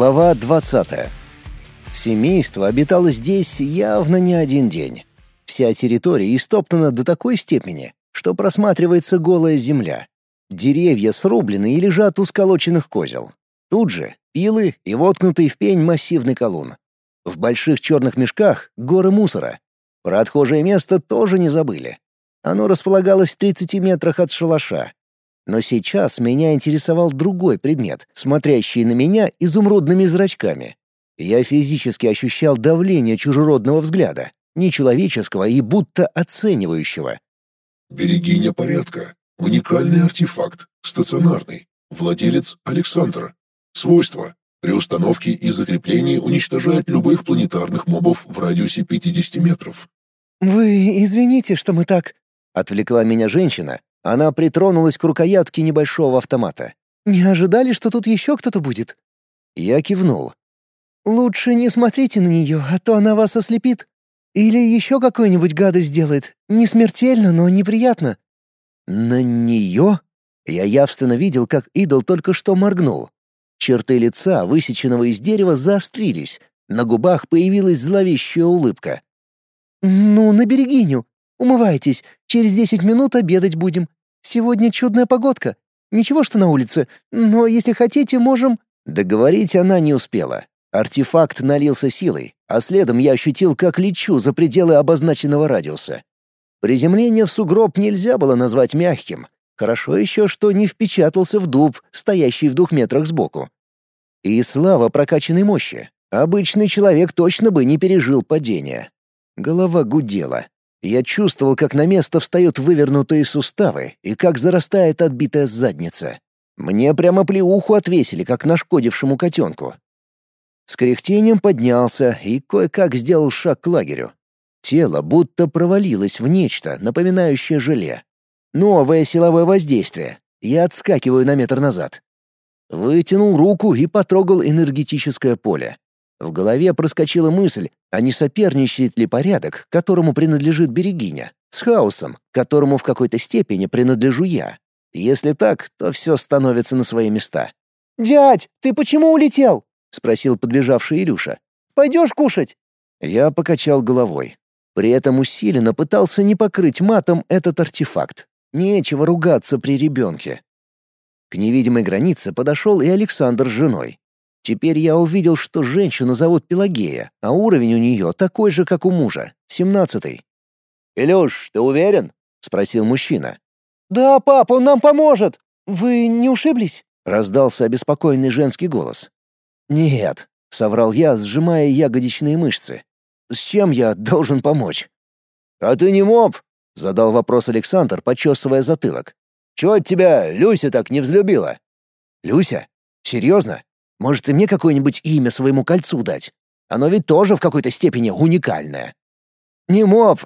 Глава 20. Семейство обитало здесь явно не один день. Вся территория истоптана до такой степени, что просматривается голая земля. Деревья срублены и лежат у сколоченных козел. Тут же пилы и воткнутый в пень массивный колун. В больших черных мешках горы мусора. Про отхожее место тоже не забыли. Оно располагалось в 30 метрах от шалаша. Но сейчас меня интересовал другой предмет, смотрящий на меня изумрудными зрачками. Я физически ощущал давление чужеродного взгляда, нечеловеческого и будто оценивающего. «Берегиня порядка. Уникальный артефакт. Стационарный. Владелец Александр. Свойства. При установке и закреплении уничтожает любых планетарных мобов в радиусе 50 метров. «Вы извините, что мы так...» — отвлекла меня женщина. Она притронулась к рукоятке небольшого автомата. «Не ожидали, что тут еще кто-то будет?» Я кивнул. «Лучше не смотрите на нее, а то она вас ослепит. Или еще какую-нибудь гадость сделает. Не смертельно, но неприятно». «На нее?» Я явственно видел, как идол только что моргнул. Черты лица, высеченного из дерева, заострились. На губах появилась зловещая улыбка. «Ну, на берегиню. Умывайтесь. Через десять минут обедать будем. Сегодня чудная погодка. Ничего, что на улице. Но если хотите, можем...» Договорить она не успела. Артефакт налился силой, а следом я ощутил, как лечу за пределы обозначенного радиуса. Приземление в сугроб нельзя было назвать мягким. Хорошо еще, что не впечатался в дуб, стоящий в двух метрах сбоку. И слава прокачанной мощи. Обычный человек точно бы не пережил падение. Голова гудела. Я чувствовал, как на место встают вывернутые суставы и как зарастает отбитая задница. Мне прямо плеуху отвесили, как нашкодившему котенку. С кряхтением поднялся и кое-как сделал шаг к лагерю. Тело будто провалилось в нечто, напоминающее желе. Новое силовое воздействие. Я отскакиваю на метр назад. Вытянул руку и потрогал энергетическое поле. В голове проскочила мысль, а не соперничает ли порядок, которому принадлежит Берегиня, с хаосом, которому в какой-то степени принадлежу я. Если так, то все становится на свои места. «Дядь, ты почему улетел?» — спросил подбежавший Илюша. «Пойдешь кушать?» Я покачал головой. При этом усиленно пытался не покрыть матом этот артефакт. Нечего ругаться при ребенке. К невидимой границе подошел и Александр с женой. Теперь я увидел, что женщину зовут Пелагея, а уровень у нее такой же, как у мужа, семнадцатый. «Илюш, ты уверен?» — спросил мужчина. «Да, пап, он нам поможет! Вы не ушиблись?» — раздался обеспокоенный женский голос. «Нет», — соврал я, сжимая ягодичные мышцы. «С чем я должен помочь?» «А ты не моб?» — задал вопрос Александр, почесывая затылок. «Чего от тебя Люся так не взлюбила?» «Люся? Серьезно? Может, и мне какое-нибудь имя своему кольцу дать? Оно ведь тоже в какой-то степени уникальное». «Не моб.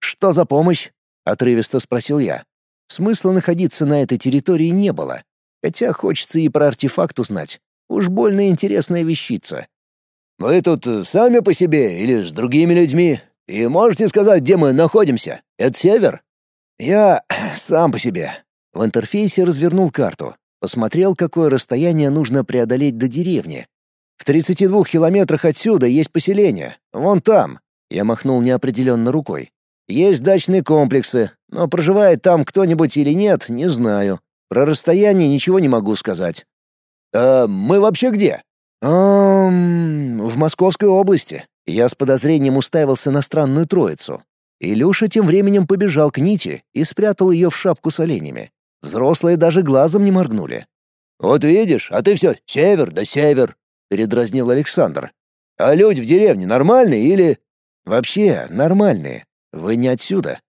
Что за помощь?» — отрывисто спросил я. Смысла находиться на этой территории не было. Хотя хочется и про артефакт узнать. Уж больно интересная вещица. «Вы тут сами по себе или с другими людьми? И можете сказать, где мы находимся? Это север?» «Я сам по себе». В интерфейсе развернул карту. Посмотрел, какое расстояние нужно преодолеть до деревни. В 32 километрах отсюда есть поселение. Вон там. Я махнул неопределенно рукой. Есть дачные комплексы, но проживает там кто-нибудь или нет, не знаю. Про расстояние ничего не могу сказать. «А мы вообще где?» «Эм... В Московской области». Я с подозрением уставился на странную троицу. Илюша тем временем побежал к Ните и спрятал ее в шапку с оленями. Взрослые даже глазом не моргнули. «Вот видишь, а ты все север да север», — передразнил Александр. «А люди в деревне нормальные или...» «Вообще нормальные. Вы не отсюда?»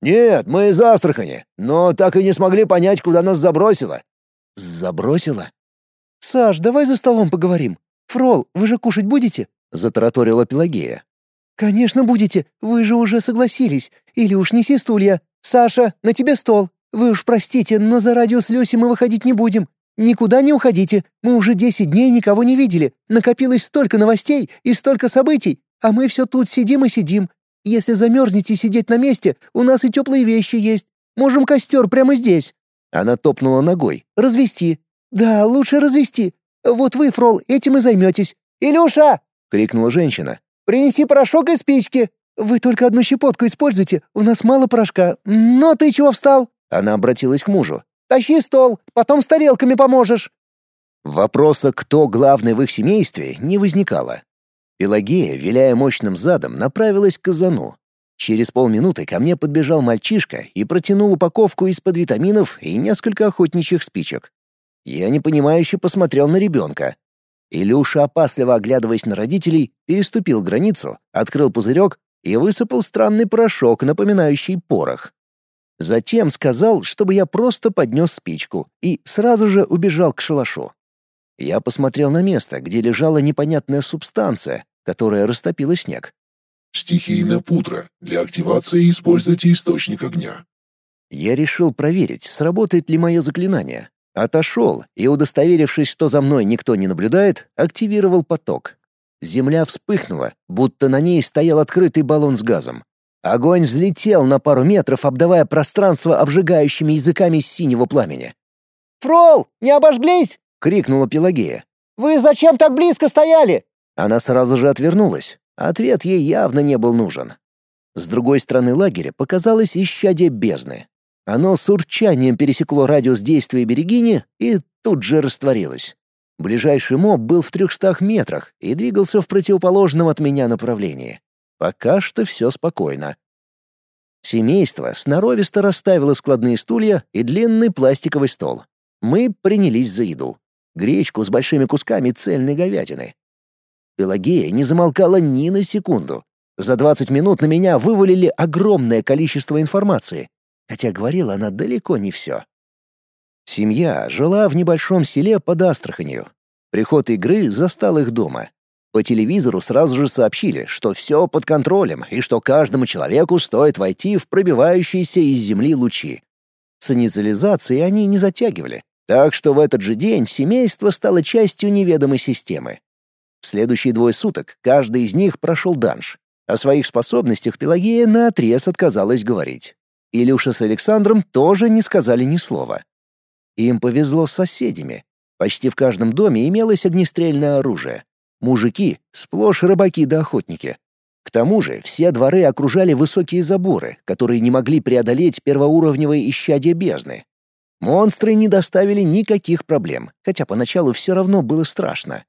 «Нет, мы из Астрахани, но так и не смогли понять, куда нас забросило». «Забросило?» «Саш, давай за столом поговорим. Фрол, вы же кушать будете?» — затараторила Пелагея. «Конечно будете, вы же уже согласились. Или уж неси стулья. Саша, на тебе стол. Вы уж простите, но за радиус Люси мы выходить не будем. Никуда не уходите. Мы уже десять дней никого не видели. Накопилось столько новостей и столько событий, а мы все тут сидим и сидим. Если замерзнете сидеть на месте, у нас и теплые вещи есть. Можем костер прямо здесь». Она топнула ногой. «Развести. Да, лучше развести. Вот вы, Фрол, этим и займетесь. «Илюша!» — крикнула женщина. «Принеси порошок и спички. Вы только одну щепотку используйте, у нас мало порошка. Но ты чего встал?» Она обратилась к мужу. «Тащи стол, потом с тарелками поможешь». Вопроса, кто главный в их семействе, не возникало. Пелагея, виляя мощным задом, направилась к казану. Через полминуты ко мне подбежал мальчишка и протянул упаковку из-под витаминов и несколько охотничьих спичек. Я непонимающе посмотрел на ребенка. Илюша, опасливо оглядываясь на родителей, переступил границу, открыл пузырек и высыпал странный порошок, напоминающий порох. Затем сказал, чтобы я просто поднес спичку, и сразу же убежал к шалашу. Я посмотрел на место, где лежала непонятная субстанция, которая растопила снег. Стихийная пудра. Для активации используйте источник огня. Я решил проверить, сработает ли мое заклинание. Отошел и, удостоверившись, что за мной никто не наблюдает, активировал поток. Земля вспыхнула, будто на ней стоял открытый баллон с газом. Огонь взлетел на пару метров, обдавая пространство обжигающими языками синего пламени. «Фрол, не обожглись!» — крикнула Пелагея. «Вы зачем так близко стояли?» Она сразу же отвернулась. Ответ ей явно не был нужен. С другой стороны лагеря показалось исчадие бездны. Оно с урчанием пересекло радиус действия Берегини и тут же растворилось. Ближайший моб был в трехстах метрах и двигался в противоположном от меня направлении. Пока что все спокойно. Семейство сноровисто расставило складные стулья и длинный пластиковый стол. Мы принялись за еду. Гречку с большими кусками цельной говядины. Пелагея не замолкала ни на секунду. За 20 минут на меня вывалили огромное количество информации, хотя говорила она далеко не все. Семья жила в небольшом селе под Астраханью. Приход игры застал их дома. По телевизору сразу же сообщили, что все под контролем и что каждому человеку стоит войти в пробивающиеся из земли лучи. С инициализацией они не затягивали, так что в этот же день семейство стало частью неведомой системы. В следующие двое суток каждый из них прошел данж. О своих способностях Пелагея наотрез отказалась говорить. Илюша с Александром тоже не сказали ни слова. Им повезло с соседями. Почти в каждом доме имелось огнестрельное оружие. Мужики — сплошь рыбаки да охотники. К тому же все дворы окружали высокие заборы, которые не могли преодолеть первоуровневые исчадия бездны. Монстры не доставили никаких проблем, хотя поначалу все равно было страшно.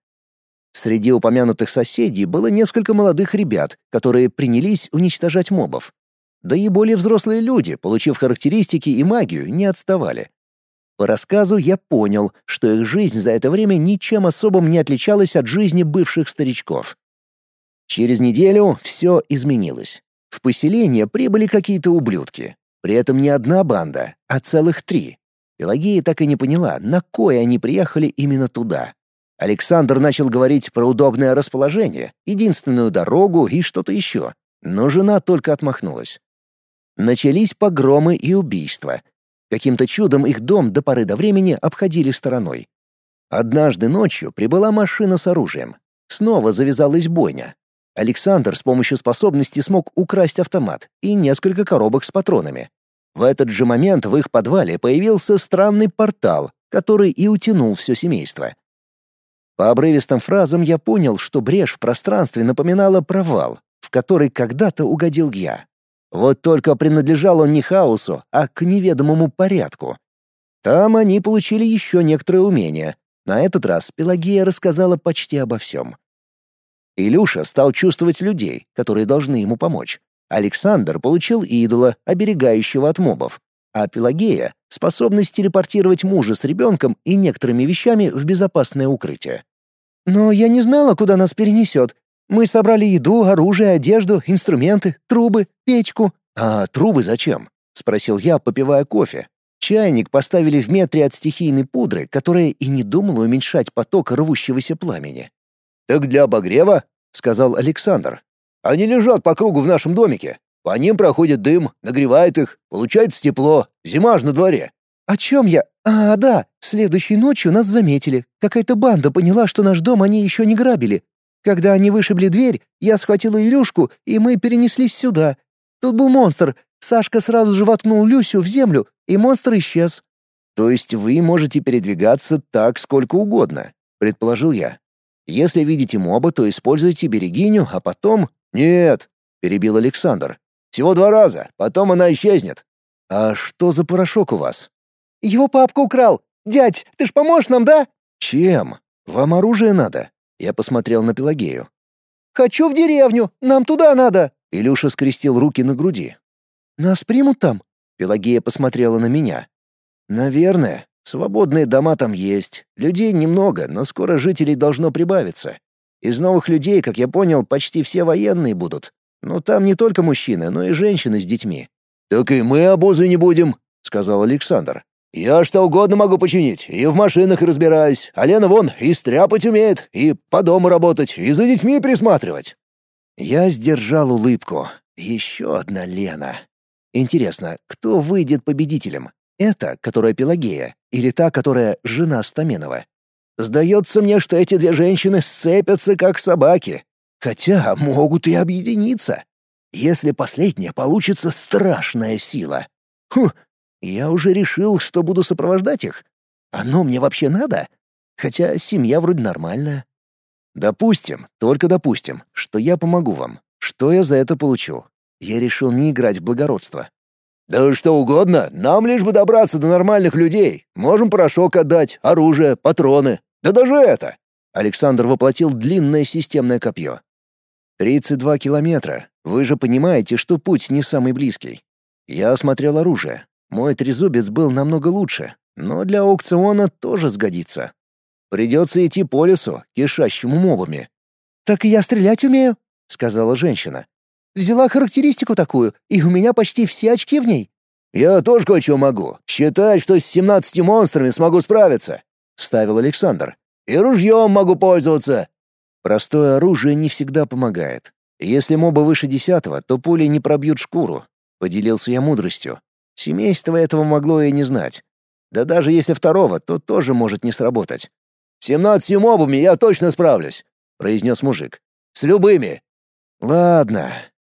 Среди упомянутых соседей было несколько молодых ребят, которые принялись уничтожать мобов. Да и более взрослые люди, получив характеристики и магию, не отставали. По рассказу я понял, что их жизнь за это время ничем особым не отличалась от жизни бывших старичков. Через неделю все изменилось. В поселение прибыли какие-то ублюдки. При этом не одна банда, а целых три. Пелагея так и не поняла, на кое они приехали именно туда. Александр начал говорить про удобное расположение, единственную дорогу и что-то еще, но жена только отмахнулась. Начались погромы и убийства. Каким-то чудом их дом до поры до времени обходили стороной. Однажды ночью прибыла машина с оружием. Снова завязалась бойня. Александр с помощью способности смог украсть автомат и несколько коробок с патронами. В этот же момент в их подвале появился странный портал, который и утянул все семейство. По обрывистым фразам я понял, что брешь в пространстве напоминала провал, в который когда-то угодил я. Вот только принадлежал он не хаосу, а к неведомому порядку. Там они получили еще некоторые умения. На этот раз Пелагея рассказала почти обо всем. Илюша стал чувствовать людей, которые должны ему помочь. Александр получил идола, оберегающего от мобов, а Пелагея — способность телепортировать мужа с ребенком и некоторыми вещами в безопасное укрытие. «Но я не знала, куда нас перенесет. Мы собрали еду, оружие, одежду, инструменты, трубы, печку». «А трубы зачем?» — спросил я, попивая кофе. Чайник поставили в метре от стихийной пудры, которая и не думала уменьшать поток рвущегося пламени. «Так для обогрева?» — сказал Александр. «Они лежат по кругу в нашем домике. По ним проходит дым, нагревает их, получается тепло. Зима ж на дворе». «О чем я? А, да, следующей ночью нас заметили. Какая-то банда поняла, что наш дом они еще не грабили. Когда они вышибли дверь, я схватила Илюшку, и мы перенеслись сюда. Тут был монстр. Сашка сразу же воткнул Люсю в землю, и монстр исчез». «То есть вы можете передвигаться так сколько угодно?» — предположил я. Если видите моба, то используйте берегиню, а потом... Нет, перебил Александр. Всего два раза, потом она исчезнет. А что за порошок у вас? Его папка украл. Дядь, ты ж поможешь нам, да? Чем? Вам оружие надо? Я посмотрел на Пелагею. Хочу в деревню, нам туда надо. Илюша скрестил руки на груди. Нас примут там? Пелагея посмотрела на меня. Наверное. Свободные дома там есть. Людей немного, но скоро жителей должно прибавиться. Из новых людей, как я понял, почти все военные будут. Но там не только мужчины, но и женщины с детьми. «Так и мы обозы не будем», — сказал Александр. «Я что угодно могу починить, и в машинах разбираюсь. А Лена вон и стряпать умеет, и по дому работать, и за детьми присматривать». Я сдержал улыбку. Еще одна Лена. Интересно, кто выйдет победителем? Эта, которая Пелагея, или та, которая жена Стаменова? Сдается мне, что эти две женщины сцепятся, как собаки. Хотя могут и объединиться. Если последняя получится страшная сила. Хм, я уже решил, что буду сопровождать их. Оно мне вообще надо? Хотя семья вроде нормальная. Допустим, только допустим, что я помогу вам. Что я за это получу? Я решил не играть в благородство. «Да что угодно, нам лишь бы добраться до нормальных людей. Можем порошок отдать, оружие, патроны. Да даже это!» Александр воплотил длинное системное копье. «32 километра. Вы же понимаете, что путь не самый близкий. Я осмотрел оружие. Мой трезубец был намного лучше, но для аукциона тоже сгодится. Придется идти по лесу, кишащему мобами». «Так и я стрелять умею», — сказала женщина. Взяла характеристику такую, и у меня почти все очки в ней». «Я тоже кое-что могу. Считай, что с семнадцати монстрами смогу справиться», — вставил Александр. «И ружьем могу пользоваться». Простое оружие не всегда помогает. Если моба выше десятого, то пули не пробьют шкуру. Поделился я мудростью. Семейство этого могло и не знать. Да даже если второго, то тоже может не сработать. «Семнадцатью мобами я точно справлюсь», — произнес мужик. «С любыми». «Ладно,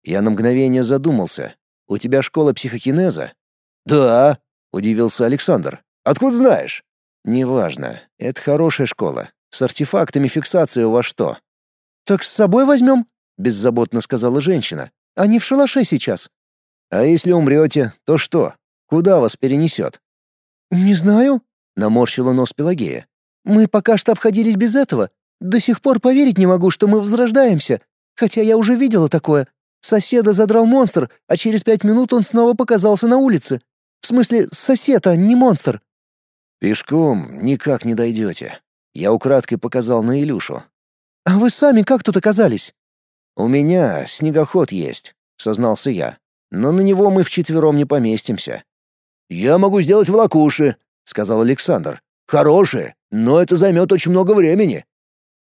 я на мгновение задумался. «У тебя школа психокинеза?» «Да», — удивился Александр. «Откуда знаешь?» «Неважно. Это хорошая школа. С артефактами фиксации вас что?» «Так с собой возьмем?» — беззаботно сказала женщина. «Они в шалаше сейчас». «А если умрете, то что? Куда вас перенесет?» «Не знаю», — наморщила нос Пелагея. «Мы пока что обходились без этого. До сих пор поверить не могу, что мы возрождаемся. Хотя я уже видела такое. Соседа задрал монстр, а через пять минут он снова показался на улице. В смысле, сосед, а не монстр. Пешком никак не дойдете. Я украдкой показал на Илюшу. А вы сами как тут оказались? У меня снегоход есть, сознался я. Но на него мы вчетвером не поместимся. Я могу сделать волокуши, сказал Александр. Хорошие, но это займет очень много времени.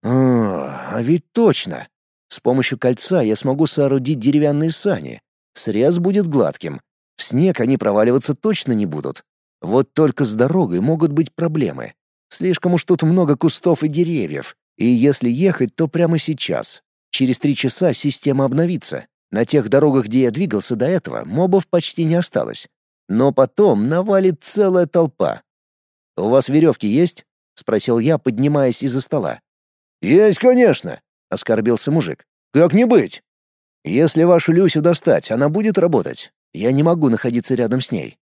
А, а ведь точно. С помощью кольца я смогу соорудить деревянные сани. Срез будет гладким. В снег они проваливаться точно не будут. Вот только с дорогой могут быть проблемы. Слишком уж тут много кустов и деревьев. И если ехать, то прямо сейчас. Через три часа система обновится. На тех дорогах, где я двигался до этого, мобов почти не осталось. Но потом навалит целая толпа. «У вас веревки есть?» — спросил я, поднимаясь из-за стола. «Есть, конечно!» оскорбился мужик. «Как не быть?» «Если вашу Люсю достать, она будет работать. Я не могу находиться рядом с ней».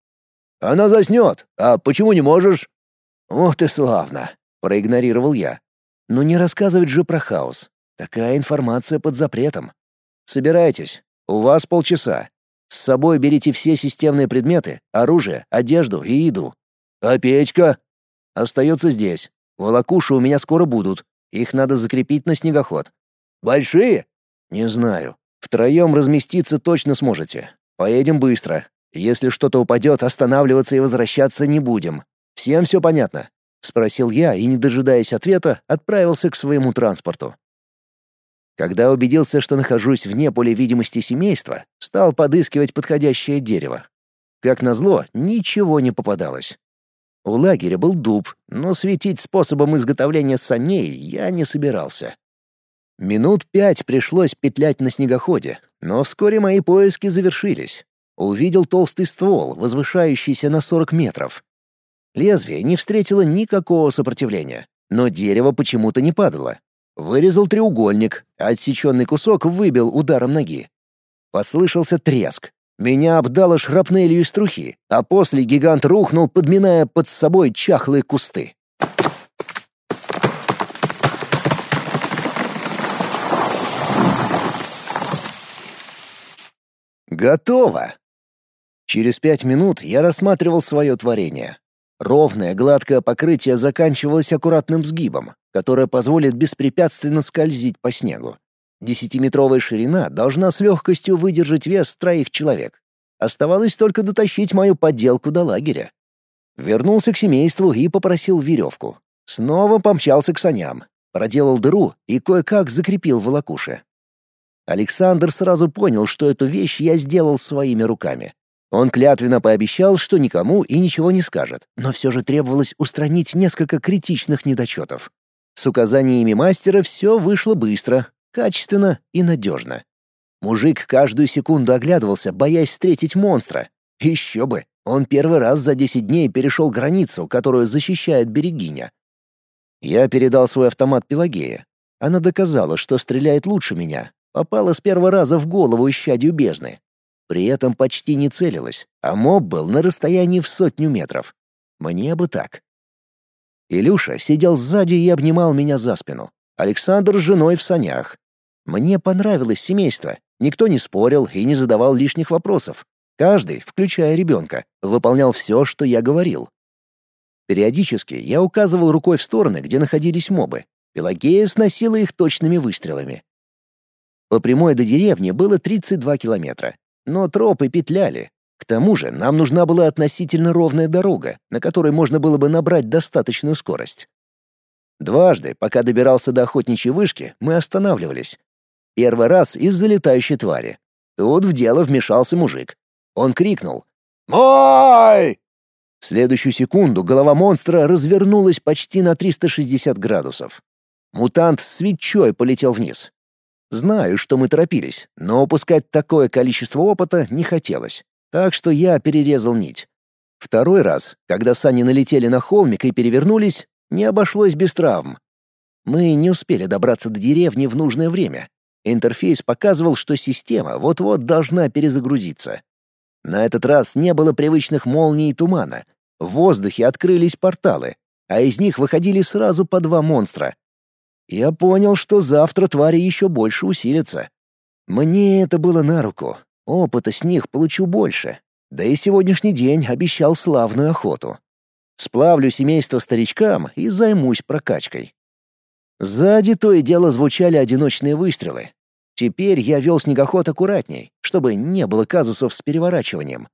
«Она заснет. А почему не можешь?» «Вот и славно», — проигнорировал я. «Но не рассказывать же про хаос. Такая информация под запретом. Собирайтесь. У вас полчаса. С собой берите все системные предметы, оружие, одежду и еду. А печка?» «Остается здесь. Волокуши у меня скоро будут. Их надо закрепить на снегоход. Большие? Не знаю. Втроем разместиться точно сможете. Поедем быстро. Если что-то упадет, останавливаться и возвращаться не будем. Всем все понятно?» — спросил я и, не дожидаясь ответа, отправился к своему транспорту. Когда убедился, что нахожусь вне поля видимости семейства, стал подыскивать подходящее дерево. Как назло, ничего не попадалось. У лагеря был дуб, но светить способом изготовления саней я не собирался. Минут пять пришлось петлять на снегоходе, но вскоре мои поиски завершились. Увидел толстый ствол, возвышающийся на 40 метров. Лезвие не встретило никакого сопротивления. но дерево почему-то не падало. Вырезал треугольник, а отсеченный кусок выбил ударом ноги. Послышался треск. Меня обдало шрапнелью из трухи, а после гигант рухнул, подминая под собой чахлые кусты. Готово! Через пять минут я рассматривал свое творение. Ровное, гладкое покрытие заканчивалось аккуратным сгибом, которое позволит беспрепятственно скользить по снегу. Десятиметровая ширина должна с легкостью выдержать вес троих человек. Оставалось только дотащить мою подделку до лагеря. Вернулся к семейству и попросил веревку. Снова помчался к саням, проделал дыру и кое-как закрепил волокуши. Александр сразу понял, что эту вещь я сделал своими руками. Он клятвенно пообещал, что никому и ничего не скажет, но все же требовалось устранить несколько критичных недочетов. С указаниями мастера все вышло быстро, качественно и надежно. Мужик каждую секунду оглядывался, боясь встретить монстра. Еще бы, он первый раз за 10 дней перешел границу, которую защищает Берегиня. Я передал свой автомат Пелагея. Она доказала, что стреляет лучше меня. Попала с первого раза в голову исчадью бездны. При этом почти не целилась, а моб был на расстоянии в сотню метров. Мне бы так. Илюша сидел сзади и обнимал меня за спину. Александр с женой в санях. Мне понравилось семейство. Никто не спорил и не задавал лишних вопросов. Каждый, включая ребенка, выполнял все, что я говорил. Периодически я указывал рукой в стороны, где находились мобы. Пелагея сносила их точными выстрелами. По прямой до деревни было 32 километра, но тропы петляли. К тому же нам нужна была относительно ровная дорога, на которой можно было бы набрать достаточную скорость. Дважды, пока добирался до охотничьей вышки, мы останавливались. Первый раз из-за летающей твари. Тут в дело вмешался мужик. Он крикнул «Мой!». В следующую секунду голова монстра развернулась почти на 360 градусов. Мутант свечой полетел вниз. Знаю, что мы торопились, но упускать такое количество опыта не хотелось, так что я перерезал нить. Второй раз, когда сани налетели на холмик и перевернулись, не обошлось без травм. Мы не успели добраться до деревни в нужное время. Интерфейс показывал, что система вот-вот должна перезагрузиться. На этот раз не было привычных молний и тумана. В воздухе открылись порталы, а из них выходили сразу по два монстра, я понял, что завтра твари еще больше усилятся. Мне это было на руку. Опыта с них получу больше. Да и сегодняшний день обещал славную охоту. Сплавлю семейство старичкам и займусь прокачкой. Сзади то и дело звучали одиночные выстрелы. Теперь я вел снегоход аккуратней, чтобы не было казусов с переворачиванием.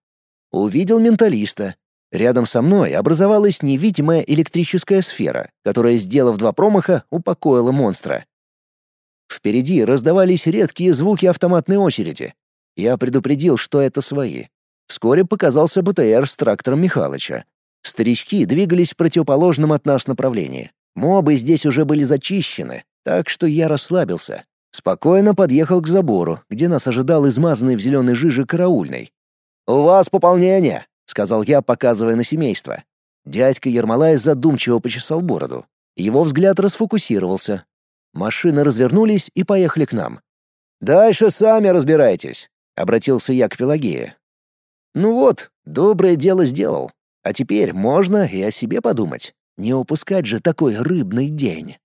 Увидел менталиста, Рядом со мной образовалась невидимая электрическая сфера, которая, сделав два промаха, упокоила монстра. Впереди раздавались редкие звуки автоматной очереди. Я предупредил, что это свои. Вскоре показался БТР с трактором Михалыча. Старички двигались в противоположном от нас направлении. Мобы здесь уже были зачищены, так что я расслабился. Спокойно подъехал к забору, где нас ожидал измазанный в зеленой жиже караульный. «У вас пополнение!» — сказал я, показывая на семейство. Дядька Ермолай задумчиво почесал бороду. Его взгляд расфокусировался. Машины развернулись и поехали к нам. «Дальше сами разбирайтесь», — обратился я к Пелагее. «Ну вот, доброе дело сделал. А теперь можно и о себе подумать. Не упускать же такой рыбный день».